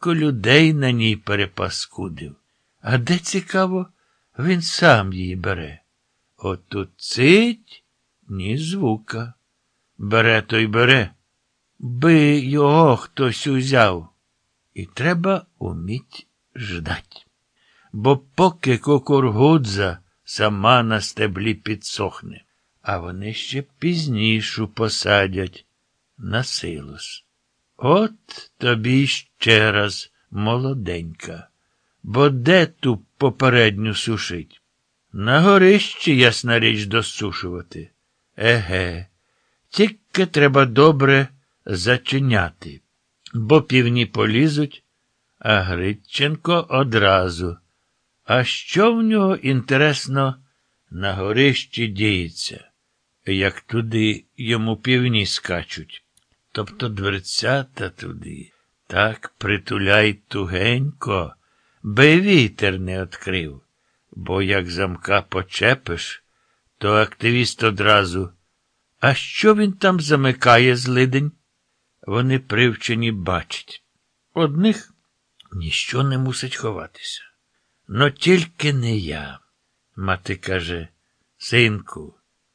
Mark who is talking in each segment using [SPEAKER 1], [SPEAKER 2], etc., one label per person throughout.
[SPEAKER 1] скільки людей на ній перепаскудив. А де цікаво, він сам її бере. Отут цить ні звука. Бере то й бере. Би його хтось узяв. І треба уміть ждать. Бо поки кукургудза сама на стеблі підсохне, а вони ще пізнішу посадять на силос. От тобі ще раз молоденька. Бо де ту попередню сушить? На горищі, ясна річ, досушувати. Еге, тільки треба добре зачиняти, бо півні полізуть, а Гритченко одразу. А що в нього, інтересно, на горищі діється, як туди йому півні скачуть? Тобто дверцята туди, так притуляй тугенько, би вітер не відкрив, бо як замка почепиш, то активіст одразу. А що він там замикає злидень? Вони привчені бачить. Одних ніщо не мусить ховатися. Но тільки не я. Мати каже, синку,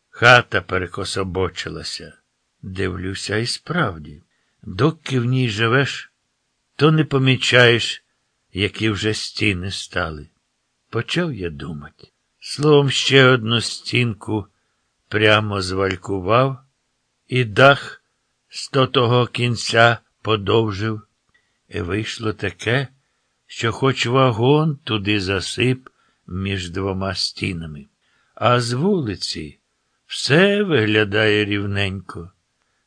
[SPEAKER 1] хата перекособочилася. Дивлюся, і справді, доки в ній живеш, то не помічаєш, які вже стіни стали. Почав я думати. Словом, ще одну стінку прямо звалькував, і дах з того кінця подовжив. І вийшло таке, що хоч вагон туди засип між двома стінами, а з вулиці все виглядає рівненько.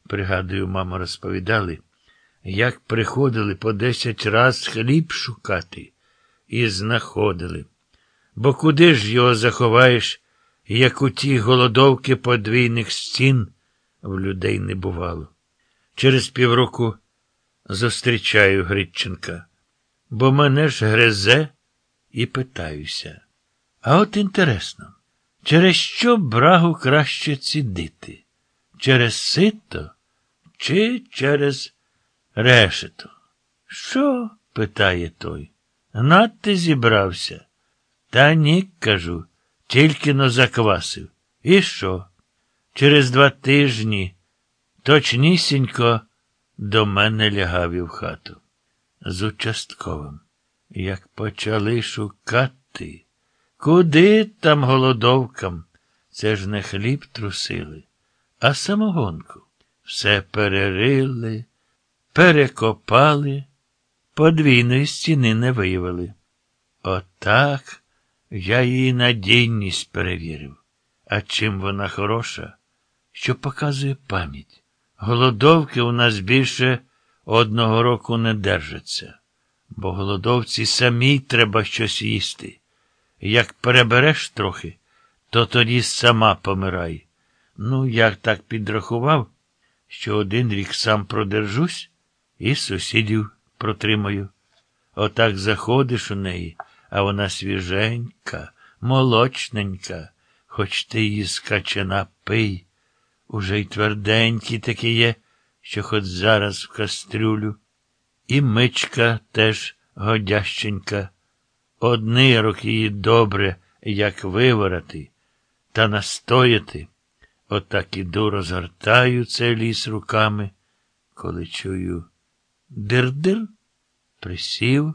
[SPEAKER 1] Пригадую, мама розповідали, як приходили по десять раз хліб шукати і знаходили. Бо куди ж його заховаєш, як у ті голодовки подвійних стін в людей не бувало. Через півроку зустрічаю Гритченка, бо мене ж грезе і питаюся. А от інтересно, через що брагу краще цідити? Через сито чи через решето? Що? питає той. Гнати зібрався. Та ні, кажу, тільки но заквасив. І що? Через два тижні точнісінько до мене лягав і в хату. З участковим. Як почали шукати, куди там голодовкам? Це ж не хліб трусили, а самогонку. Все перерили, перекопали, подвійної стіни не виявили. Отак я її надійність перевірив. А чим вона хороша, що показує пам'ять. Голодовки у нас більше одного року не держаться, бо голодовці самій треба щось їсти. Як перебереш трохи, то тоді сама помирай. Ну, я так підрахував, що один рік сам продержусь і сусідів протримаю. Отак заходиш у неї, а вона свіженька, молочненька, хоч ти її скачена пий. Уже й тверденькі такі є, що хоч зараз в кастрюлю. І мичка теж годященька. Одний рок її добре, як виворати, та настояти. Отак іду розгортаю цей ліс руками, коли чую дир-дир, присів,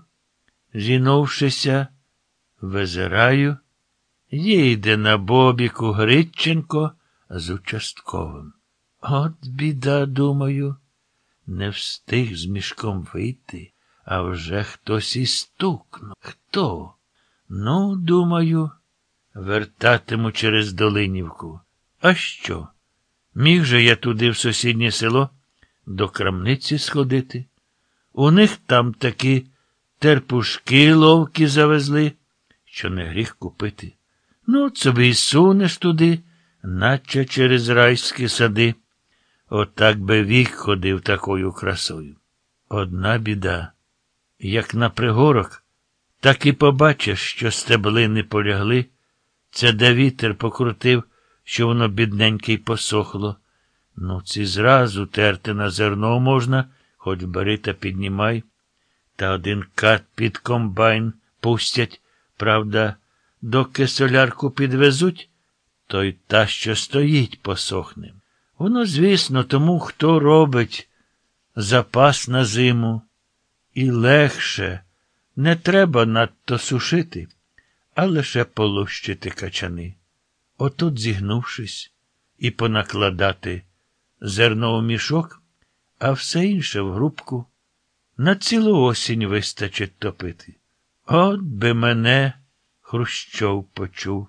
[SPEAKER 1] зінувшися, визираю, їде на бобіку Гритченко з участковим. От біда, думаю, не встиг з мішком вийти, а вже хтось і стукнув. Хто? Ну, думаю, вертатиму через Долинівку. А що? Міг же я туди в сусіднє село до крамниці сходити? У них там такі терпушки ловкі завезли, що не гріх купити. Ну, собі й сунеш туди наче через райські сади. Отак би вік ходив такою красою. Одна біда. Як на пригорок, так і побачиш, що стеблини полягли, це де вітер покрутив, що воно бідненьке й посохло. Ну, ці зразу терти на зерно можна, хоч бери та піднімай. Та один кат під комбайн пустять, правда, доки солярку підвезуть, то й та, що стоїть, посохне. Воно, звісно, тому, хто робить запас на зиму. І легше, не треба надто сушити, а лише полущити качани. Отут, зігнувшись, і понакладати зерно у мішок, а все інше в грубку. На цілу осінь вистачить топити. От би мене Хрущов почув.